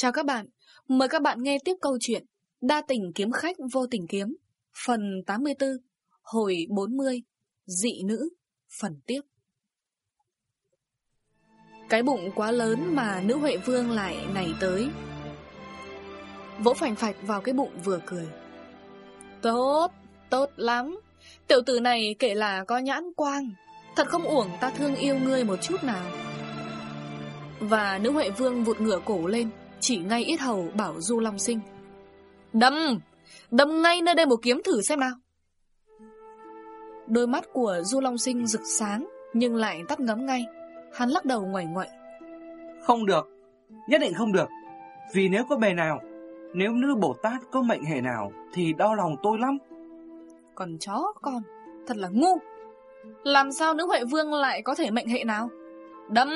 Chào các bạn, mời các bạn nghe tiếp câu chuyện Đa tình kiếm khách vô tình kiếm Phần 84 Hồi 40 Dị nữ Phần tiếp. Cái bụng quá lớn mà nữ Huệ Vương lại nảy tới. Vỗ phành phạch vào cái bụng vừa cười. Tốt, tốt lắm. Tiểu tử này kể là có nhãn quang. Thật không uổng ta thương yêu ngươi một chút nào. Và nữ Huệ Vương vụt ngửa cổ lên. Chỉ ngay ít hầu bảo Du Long Sinh. Đâm Đâm ngay nơi đây một kiếm thử xem nào. Đôi mắt của Du Long Sinh rực sáng Nhưng lại tắt ngấm ngay. Hắn lắc đầu ngoảnh ngoậy Không được Nhất định không được. Vì nếu có bề nào Nếu nữ Bồ Tát có mệnh hệ nào Thì đau lòng tôi lắm. Còn chó con Thật là ngu. Làm sao nữ Huệ Vương lại có thể mệnh hệ nào? Đâm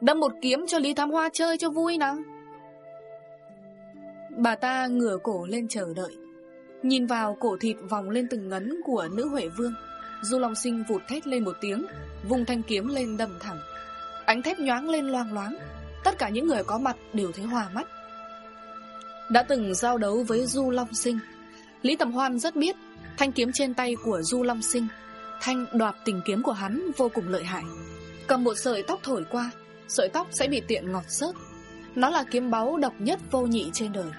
Đâm một kiếm cho Lý Thám Hoa chơi cho vui nào Bà ta ngửa cổ lên chờ đợi. Nhìn vào cổ thịt vòng lên từng ngấn của nữ Huệ Vương, Du Long Sinh vụt thét lên một tiếng, Vùng thanh kiếm lên đầm thẳng. Ánh thép nhoáng lên loang loáng, Tất cả những người có mặt đều thấy hòa mắt. Đã từng giao đấu với Du Long Sinh, Lý Tầm Hoan rất biết Thanh kiếm trên tay của Du Long Sinh, Thanh đoạt tình kiếm của hắn vô cùng lợi hại. Cầm một sợi tóc thổi qua, Sợi tóc sẽ bị tiện ngọt sớt Nó là kiếm báu độc nhất vô nhị trên đời.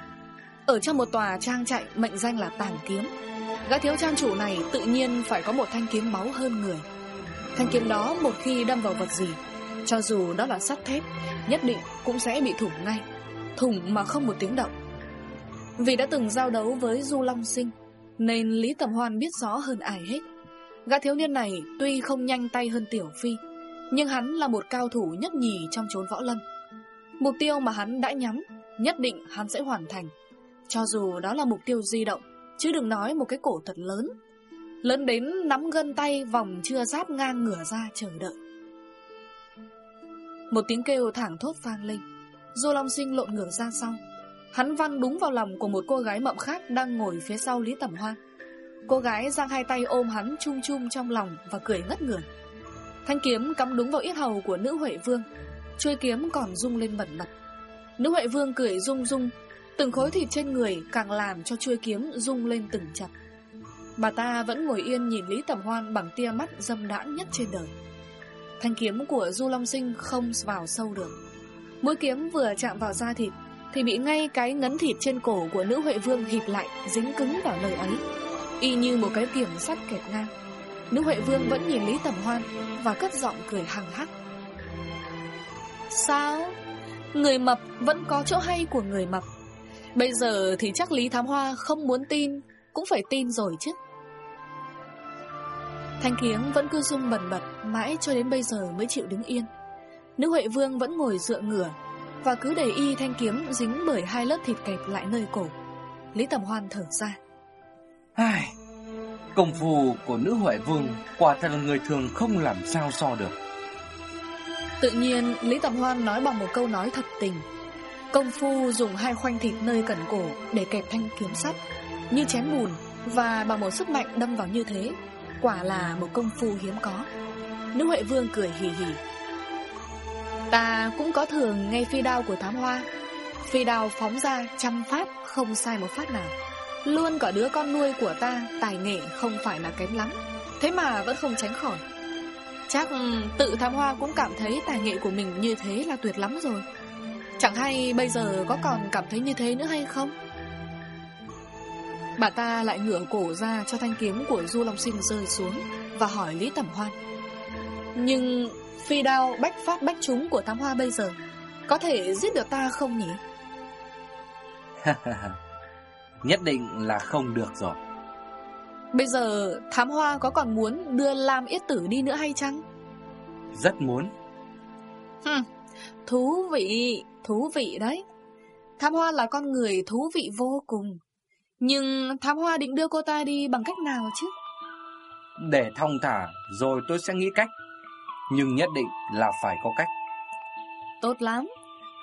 Ở trong một tòa trang trại, mệnh danh là tàn kiếm. Gã thiếu trang chủ này tự nhiên phải có một thanh kiếm máu hơn người. Thanh kiếm đó một khi đâm vào vật gì, Cho dù đó là sắt thép, Nhất định cũng sẽ bị thủng ngay, Thủng mà không một tiếng động. Vì đã từng giao đấu với Du Long Sinh, Nên Lý Tầm Hoan biết rõ hơn ai hết. Gã thiếu niên này tuy không nhanh tay hơn Tiểu Phi, Nhưng hắn là một cao thủ nhất nhì trong chốn võ lâm. Mục tiêu mà hắn đã nhắm, Nhất định hắn sẽ hoàn thành. Cho dù đó là mục tiêu di động, Chứ đừng nói một cái cổ thật lớn. Lớn đến nắm gân tay vòng chưa giáp ngang ngửa ra chờ đợi. Một tiếng kêu thẳng thốt vang lên. Du Long Sinh lộn ngửa ra sau. Hắn văng đúng vào lòng của một cô gái mậm khác Đang ngồi phía sau Lý Tẩm Hoan Cô gái giang hai tay ôm hắn chung chung trong lòng Và cười ngất ngửa. Thanh kiếm cắm đúng vào ít hầu của nữ Huệ Vương, Chuôi kiếm còn rung lên bẩn bật. Nữ Huệ Vương cười rung rung Từng khối thịt trên người càng làm cho chuôi kiếm rung lên từng chặt Bà ta vẫn ngồi yên nhìn Lý Tầm Hoan bằng tia mắt dâm đãn nhất trên đời. Thanh kiếm của Du Long Sinh không vào sâu được. Mũi kiếm vừa chạm vào da thịt Thì bị ngay cái ngấn thịt trên cổ của nữ Huệ Vương hịp lại, Dính cứng vào nơi ấy. Y như một cái kiểm sắt kẹt ngang. Nữ Huệ Vương vẫn nhìn Lý Tầm Hoan Và cất giọng cười hằng hắc. Sao? Người mập vẫn có chỗ hay của người mập? Bây giờ thì chắc Lý Thám Hoa không muốn tin Cũng phải tin rồi chứ. Thanh kiếm vẫn cứ rung bần bật Mãi cho đến bây giờ mới chịu đứng yên. Nữ Huệ Vương vẫn ngồi dựa ngửa Và cứ để y thanh kiếm dính bởi hai lớp thịt kẹp lại nơi cổ. Lý Tầm Hoan thở ra. Ai, Công phu của nữ Huệ Vương Quả thật là người thường không làm sao so được. Tự nhiên Lý Tầm Hoan nói bằng một câu nói thật tình Công phu dùng hai khoanh thịt nơi cẩn cổ Để kẹp thanh kiếm sắt. Như chém bùn Và bằng một sức mạnh đâm vào như thế, Quả là một công phu hiếm có. Nữ Huệ Vương cười hì hì. Ta cũng có thường nghe phi đao của thám hoa. Phi đao phóng ra trăm phát, Không sai một phát nào. Luôn cả đứa con nuôi của ta, Tài nghệ không phải là kém lắm. Thế mà vẫn không tránh khỏi. Chắc tự thám hoa cũng cảm thấy Tài nghệ của mình như thế là tuyệt lắm rồi. Chẳng hay bây giờ có còn cảm thấy như thế nữa hay không? Bà ta lại ngửa cổ ra cho thanh kiếm của Du Long Sinh rơi xuống Và hỏi Lý Tẩm Hoan. Nhưng phi đao bách phát bách trúng của thám hoa bây giờ Có thể giết được ta không nhỉ? Nhất định là không được rồi. Bây giờ thám hoa có còn muốn đưa Lam Yết Tử đi nữa hay chăng? Rất muốn. Hừm, Thú vị, thú vị đấy. Thám hoa là con người thú vị vô cùng. Nhưng thám hoa định đưa cô ta đi bằng cách nào chứ? Để thông thả rồi tôi sẽ nghĩ cách. Nhưng nhất định là phải có cách. Tốt lắm.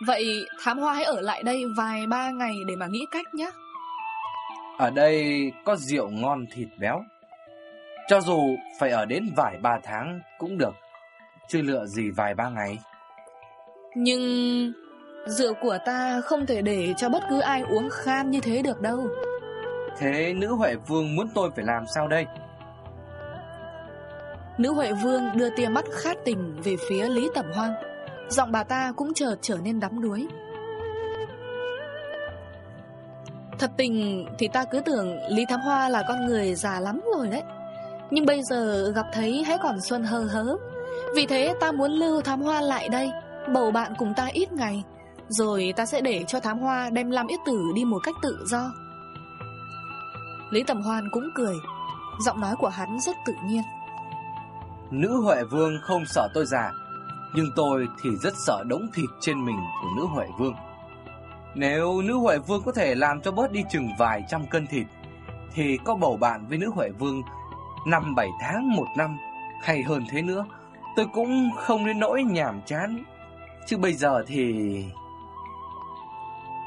Vậy thám hoa hãy ở lại đây vài ba ngày để mà nghĩ cách nhé. Ở đây có rượu ngon thịt béo. Cho dù phải ở đến vài ba tháng cũng được. Chứ lựa gì vài ba ngày. Nhưng Rượu của ta không thể để cho bất cứ ai uống khan như thế được đâu. Thế nữ Huệ Vương muốn tôi phải làm sao đây? Nữ Huệ Vương đưa tia mắt khát tình về phía Lý Tẩm Hoang. Giọng bà ta cũng chợt trở nên đắm đuối. Thật tình thì ta cứ tưởng Lý Thám Hoa là con người già lắm rồi đấy. Nhưng bây giờ gặp thấy hãy còn xuân hơ hớ. Vì thế ta muốn lưu Thám Hoa lại đây Bầu bạn cùng ta ít ngày rồi ta sẽ để cho Thám Hoa đem Lam Yết Tử đi một cách tự do. Lý Tầm Hoan cũng cười. Giọng nói của hắn rất tự nhiên. Nữ Huệ Vương không sợ tôi già, Nhưng tôi thì rất sợ đống thịt trên mình của nữ Huệ Vương. Nếu nữ Huệ Vương có thể làm cho bớt đi chừng vài trăm cân thịt, Thì có bầu bạn với nữ Huệ Vương Năm bảy tháng một năm, Hay hơn thế nữa, Tôi cũng không đến nỗi nhàm chán. Chứ bây giờ thì...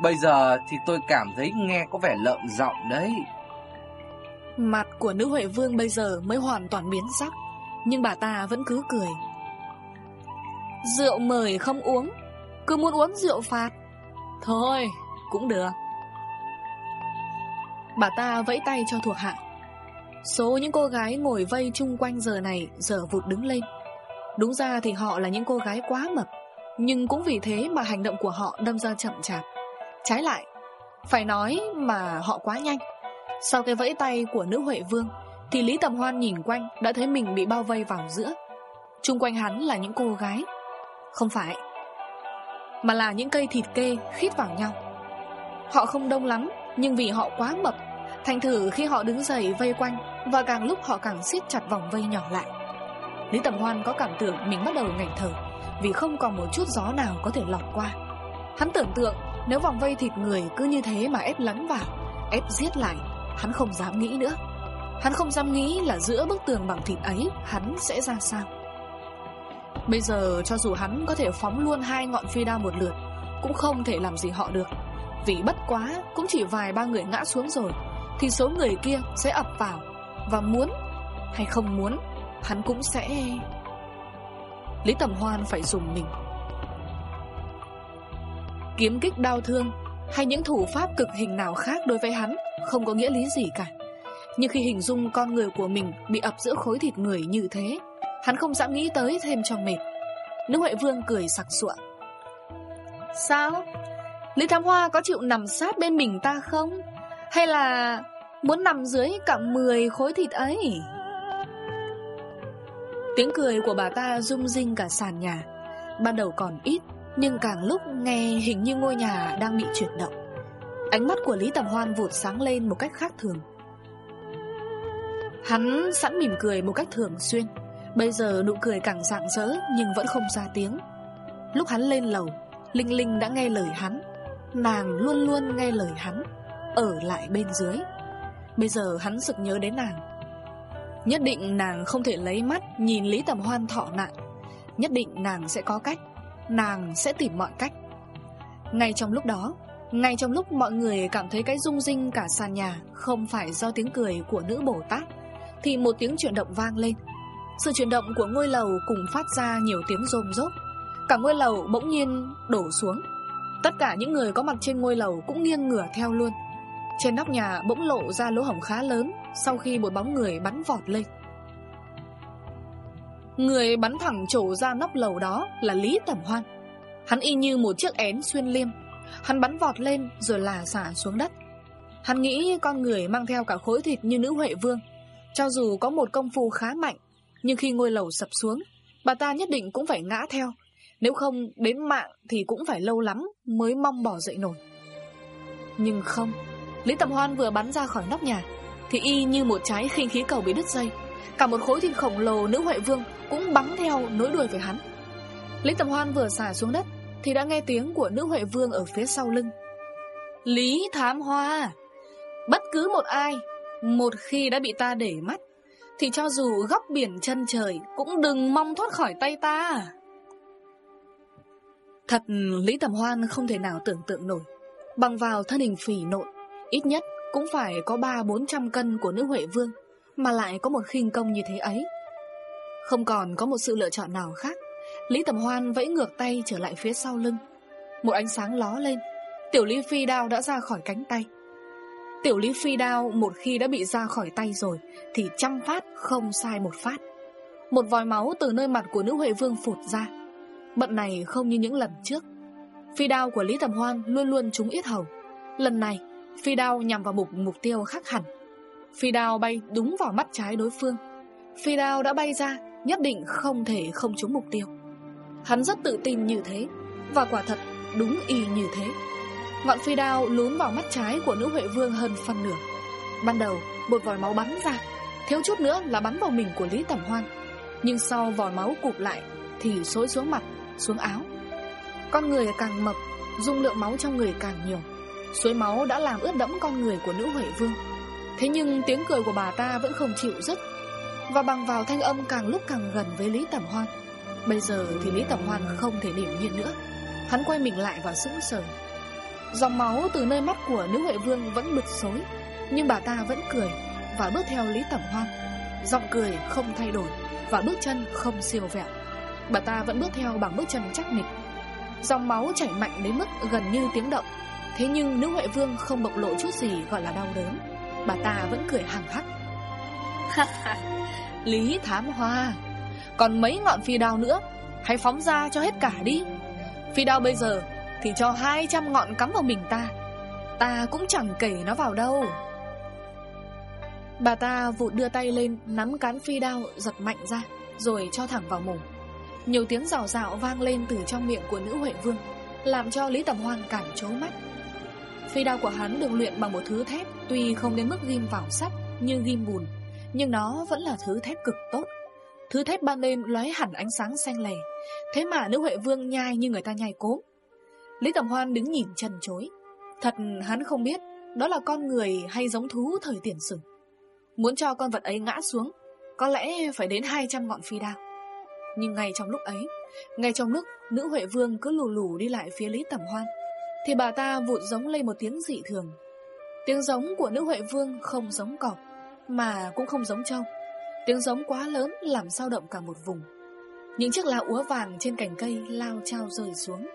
Bây giờ thì tôi cảm thấy nghe có vẻ lợm giọng đấy. Mặt của nữ Huệ Vương bây giờ mới hoàn toàn biến sắc, Nhưng bà ta vẫn cứ cười. Rượu mời không uống, Cứ muốn uống rượu phạt. Thôi, cũng được. Bà ta vẫy tay cho thuộc hạ. Số những cô gái ngồi vây chung quanh giờ này Giờ vụt đứng lên. Đúng ra thì họ là những cô gái quá mập, Nhưng cũng vì thế mà hành động của họ đâm ra chậm chạp. Trái lại, Phải nói mà họ quá nhanh. Sau cái vẫy tay của nữ Huệ Vương, Thì Lý Tầm Hoan nhìn quanh Đã thấy mình bị bao vây vào giữa. Trung quanh hắn là những cô gái. Không phải, Mà là những cây thịt kê khít vào nhau. Họ không đông lắm, Nhưng vì họ quá mập, Thành thử khi họ đứng dậy vây quanh Và càng lúc họ càng siết chặt vòng vây nhỏ lại. Lý Tầm Hoan có cảm tưởng mình bắt đầu ngành thở Vì không còn một chút gió nào có thể lọt qua. Hắn tưởng tượng nếu vòng vây thịt người cứ như thế mà ép lấn vào, Ép giết lại, Hắn không dám nghĩ nữa. Hắn không dám nghĩ là giữa bức tường bằng thịt ấy, Hắn sẽ ra sao. Bây giờ cho dù hắn có thể phóng luôn hai ngọn phi đao một lượt, Cũng không thể làm gì họ được. Vì bất quá, cũng chỉ vài ba người ngã xuống rồi, Thì số người kia sẽ ập vào. Và muốn hay không muốn, Hắn cũng sẽ Lý Tầm Hoan phải dùng mình. Kiếm kích đau thương Hay những thủ pháp cực hình nào khác đối với hắn Không có nghĩa lý gì cả. Nhưng khi hình dung con người của mình Bị ập giữa khối thịt người như thế Hắn không dám nghĩ tới thêm cho mệt. Nữ Huệ Vương cười sặc sụa. Sao? Lý Thám Hoa có chịu nằm sát bên mình ta không? Hay là Muốn nằm dưới cả 10 khối thịt ấy? Tiếng cười của bà ta rung rinh cả sàn nhà Ban đầu còn ít nhưng càng lúc nghe hình như ngôi nhà đang bị chuyển động. Ánh mắt của Lý Tầm Hoan vụt sáng lên một cách khác thường. Hắn sẵn mỉm cười một cách thường xuyên. Bây giờ nụ cười càng rạng rỡ Nhưng vẫn không ra tiếng. Lúc hắn lên lầu, Linh Linh đã nghe lời hắn. Nàng luôn luôn nghe lời hắn, Ở lại bên dưới. Bây giờ hắn sực nhớ đến nàng. Nhất định nàng không thể lấy mắt Nhìn Lý Tầm Hoan thọ nạn. Nhất định nàng sẽ có cách. Nàng sẽ tìm mọi cách. Ngay trong lúc đó, Ngay trong lúc mọi người cảm thấy cái rung rinh cả sàn nhà Không phải do tiếng cười của nữ Bồ Tát, Thì một tiếng chuyển động vang lên. Sự chuyển động của ngôi lầu cùng phát ra nhiều tiếng rôm rốt. Cả ngôi lầu bỗng nhiên đổ xuống. Tất cả những người có mặt trên ngôi lầu cũng nghiêng ngửa theo luôn. Trên nóc nhà bỗng lộ ra lỗ hổng khá lớn Sau khi một bóng người bắn vọt lên. Người bắn thẳng trổ ra nóc lầu đó là Lý Tẩm Hoan. Hắn y như một chiếc én xuyên liêm. Hắn bắn vọt lên rồi là xả xuống đất. Hắn nghĩ con người mang theo cả khối thịt như nữ Huệ Vương. Cho dù có một công phu khá mạnh, Nhưng khi ngôi lầu sập xuống, Bà ta nhất định cũng phải ngã theo. Nếu không, đến mạng thì cũng phải lâu lắm Mới mong bỏ dậy nổi. Nhưng không, Lý Tầm Hoan vừa bắn ra khỏi nóc nhà, Thì y như một trái khinh khí cầu bị đứt dây. Cả một khối thịt khổng lồ nữ Huệ Vương Cũng bắn theo nối đuôi với hắn. Lý Tầm Hoan vừa xả xuống đất Thì đã nghe tiếng của nữ Huệ Vương ở phía sau lưng. Lý Thám Hoa Bất cứ một ai Một khi đã bị ta để mắt Thì cho dù góc biển chân trời Cũng đừng mong thoát khỏi tay ta. Thật Lý Tầm Hoan không thể nào tưởng tượng nổi. Bằng vào thân hình phỉ nộn Ít nhất cũng phải có 3-400 cân của nữ Huệ Vương mà lại có một khinh công như thế ấy. Không còn có một sự lựa chọn nào khác, Lý Tầm Hoan vẫy ngược tay trở lại phía sau lưng. Một ánh sáng ló lên, Tiểu lý phi đao đã ra khỏi cánh tay. Tiểu lý phi đao một khi đã bị ra khỏi tay rồi, Thì trăm phát không sai một phát. Một vòi máu từ nơi mặt của nữ Huệ Vương phụt ra. Bận này không như những lần trước. Phi đao của Lý Tầm Hoan luôn luôn trúng yết hầu. Lần này, Phi đao nhằm vào mục mục tiêu khác hẳn. Phi đao bay đúng vào mắt trái đối phương. Phi đao đã bay ra Nhất định không thể không trúng mục tiêu. Hắn rất tự tin như thế Và quả thật đúng y như thế. Ngọn phi đao lún vào mắt trái của nữ Huệ Vương hơn phân nửa. Ban đầu một vòi máu bắn ra Thiếu chút nữa là bắn vào mình của Lý Tẩm Hoan. Nhưng sau vòi máu cụp lại Thì xối xuống mặt, xuống áo. Con người càng mập Dung lượng máu trong người càng nhiều. Suối máu đã làm ướt đẫm con người của nữ Huệ Vương. Thế nhưng tiếng cười của bà ta vẫn không chịu dứt. Và bằng vào thanh âm càng lúc càng gần với Lý Tẩm Hoan, Bây giờ thì Lý Tẩm Hoan không thể điểm nhiên nữa. Hắn quay mình lại và sững sờ. Dòng máu từ nơi mắt của nữ Huệ Vương vẫn bực xối, Nhưng bà ta vẫn cười Và bước theo Lý Tẩm Hoan. Giọng cười không thay đổi Và bước chân không siêu vẹo. Bà ta vẫn bước theo bằng bước chân chắc nịch. Dòng máu chảy mạnh đến mức gần như tiếng động. Thế nhưng nữ Huệ Vương không bộc lộ chút gì gọi là đau đớn. Bà ta vẫn cười hằng hắc. Lý Thám Hoa, Còn mấy ngọn phi đao nữa, Hãy phóng ra cho hết cả đi. Phi đao bây giờ Thì cho 200 ngọn cắm vào mình ta. Ta cũng chẳng kể nó vào đâu. Bà ta vụt đưa tay lên, Nắm cán phi đao giật mạnh ra, Rồi cho thẳng vào mồm. Nhiều tiếng rào rào vang lên từ trong miệng của nữ Huệ Vương, Làm cho Lý Tầm Hoan cảm chố mắt. Phi đao của hắn được luyện bằng một thứ thép, Tuy không đến mức ghim vào sắt Như ghim bùn, Nhưng nó vẫn là thứ thép cực tốt. Thứ thép ban đêm lóe hẳn ánh sáng xanh lè. Thế mà nữ Huệ Vương nhai như người ta nhai cố Lý Tầm Hoan đứng nhìn trần chối. Thật hắn không biết, Đó là con người hay giống thú thời tiền sử. Muốn cho con vật ấy ngã xuống, Có lẽ phải đến 200 ngọn phi đao. Nhưng ngay trong lúc ấy, Ngay trong lúc nữ Huệ Vương cứ lù lù đi lại phía Lý Tầm Hoan thì bà ta vụt giống lên một tiếng dị thường. Tiếng giống của nữ Huệ Vương không giống cọp Mà cũng không giống trâu. Tiếng giống quá lớn làm sao động cả một vùng. Những chiếc lá úa vàng trên cành cây lao trao rơi xuống.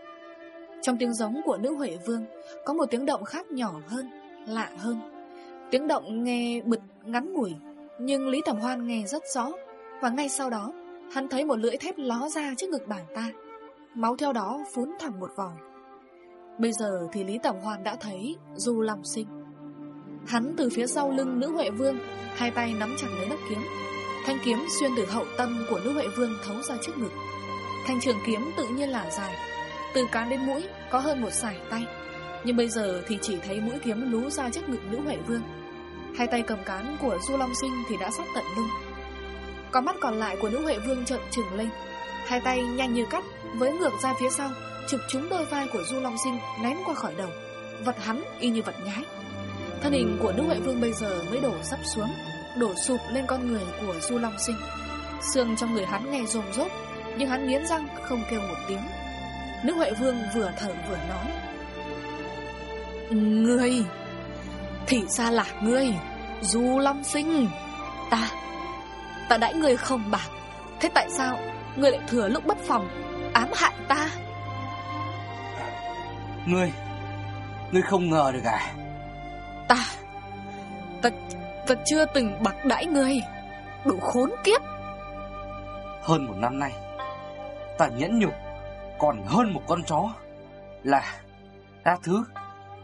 Trong tiếng giống của nữ Huệ Vương Có một tiếng động khác nhỏ hơn, lạ hơn. Tiếng động nghe bực ngắn ngủi Nhưng Lý Tầm Hoan nghe rất rõ. Và ngay sau đó Hắn thấy một lưỡi thép ló ra trước ngực bàn ta. Máu theo đó phún thẳng một vòng. Bây giờ thì Lý tổng hoàn đã thấy Du Long Sinh. Hắn từ phía sau lưng nữ Huệ Vương, Hai tay nắm chặt lấy đất kiếm. Thanh kiếm xuyên từ hậu tâm của nữ Huệ Vương thấu ra trước ngực. Thanh trường kiếm tự nhiên là dài, Từ cán đến mũi có hơn một sải tay. Nhưng bây giờ thì chỉ thấy mũi kiếm lú ra trước ngực nữ Huệ Vương. Hai tay cầm cán của Du Long Sinh thì đã sát tận lưng. Con mắt còn lại của nữ Huệ Vương trợn trừng lên. Hai tay nhanh như cắt, Với ngược ra phía sau. Chụp trúng đôi vai của Du Long Sinh ném qua khỏi đầu. Vật hắn y như vật nhái. Thân hình của nữ Huệ Vương bây giờ mới đổ sắp xuống, Đổ sụp lên con người của Du Long Sinh. Xương trong người hắn nghe rồm rốt, Nhưng hắn nghiến răng không kêu một tiếng. Nữ Huệ Vương vừa thở vừa nói. Ngươi, Thì ra là ngươi, Du Long Sinh. Ta Ta đãi ngươi không bạc. Thế tại sao Ngươi lại thừa lúc bất phòng, Ám hại ta? Ngươi Ngươi không ngờ được à? Ta Ta Ta chưa từng bạc đãi ngươi. Đủ khốn kiếp. Hơn một năm nay Ta nhẫn nhục Còn hơn một con chó Là Ta thứ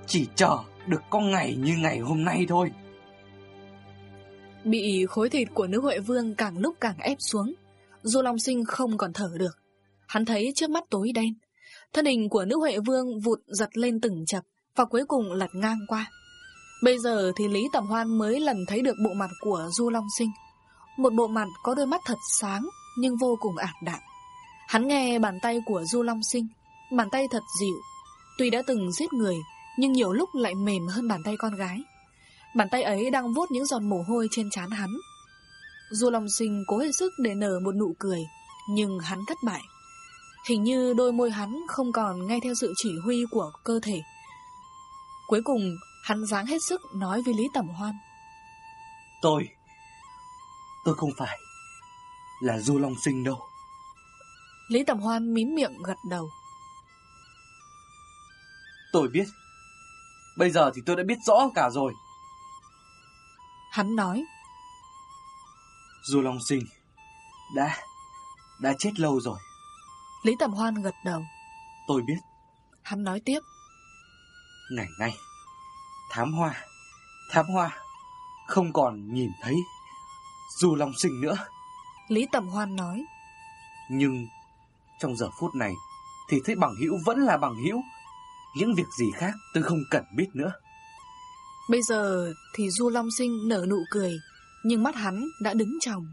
Chỉ chờ được có ngày như ngày hôm nay thôi. Bị khối thịt của nữ Huệ Vương càng lúc càng ép xuống Du Long Sinh không còn thở được. Hắn thấy trước mắt tối đen Thân hình của nữ Huệ Vương vụt giật lên từng chập Và cuối cùng lật ngang qua. Bây giờ thì Lý Tầm Hoan mới lần thấy được bộ mặt của Du Long Sinh. Một bộ mặt có đôi mắt thật sáng Nhưng vô cùng ảm đạm. Hắn nghe bàn tay của Du Long Sinh, Bàn tay thật dịu, Tuy đã từng giết người Nhưng nhiều lúc lại mềm hơn bàn tay con gái. Bàn tay ấy đang vuốt những giọt mồ hôi trên trán hắn. Du Long Sinh cố hết sức để nở một nụ cười Nhưng hắn thất bại. Hình như đôi môi hắn không còn nghe theo sự chỉ huy của cơ thể Cuối cùng Hắn dáng hết sức nói với Lý Tẩm Hoan Tôi Tôi không phải Là Du Long Sinh đâu Lý Tẩm Hoan mím miệng gật đầu Tôi biết. Bây giờ thì tôi đã biết rõ cả rồi. Hắn nói. Du Long Sinh đã đã chết lâu rồi. Lý Tầm Hoan gật đầu. Tôi biết. Hắn nói tiếp. Ngày nay, thám hoa, thám hoa không còn nhìn thấy Du Long Sinh nữa. Lý Tầm Hoan nói. Nhưng trong giờ phút này thì thấy bằng hữu vẫn là bằng hữu. Những việc gì khác tôi không cần biết nữa. Bây giờ thì Du Long Sinh nở nụ cười, nhưng mắt hắn đã đứng tròng.